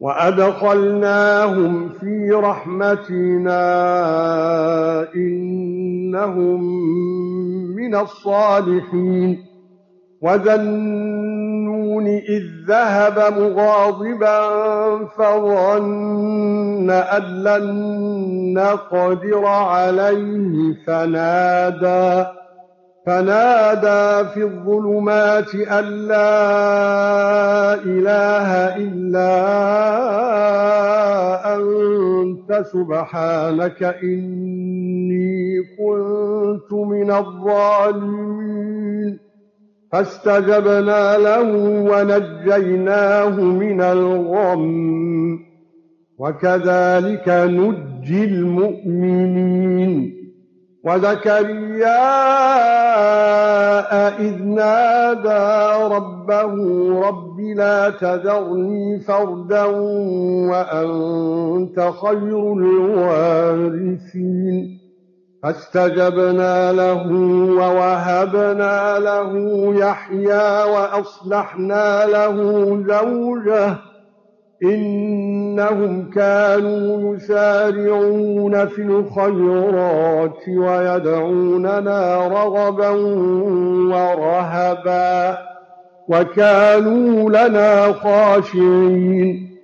وَأَدْخَلْنَاهُمْ فِي رَحْمَتِنَا إِنَّهُم مِّنَ الصَّالِحِينَ وَذَا النُّونِ إِذ ذَهَبَ مُغَاضِبًا فَظَنَّ أَن لَّن نَّقْدِرَ عَلَيْهِ فَنَادَىٰ فنادى في الظلمات أن لا إله إلا أنت سبحانك إني كنت من الظالمين. فاستجبنا له ونجيناه من الغم. وكذلك نجي المؤمنين. وَزَكَرِيَّا إِذْ نَادَىٰ رَبَّهُ رَبِّ لَا تَذَرْنِي فَرْدًا وَأَنتَ خَيْرُ الْوَارِثِينَ. فَاسْتَجَبْنَا لَهُ وَوَهَبْنَا لَهُ يَحْيَىٰ وَأَصْلَحْنَا لَهُ زَوْجَهُ إِنَّهُمْ كَانُوا يُسَارِعُونَ فِي الْخَيْرَاتِ وَيَدْعُونَنَا رَغَبًا وَرَهَبًا وَكَانُوا لَنَا خَاشِعِينَ.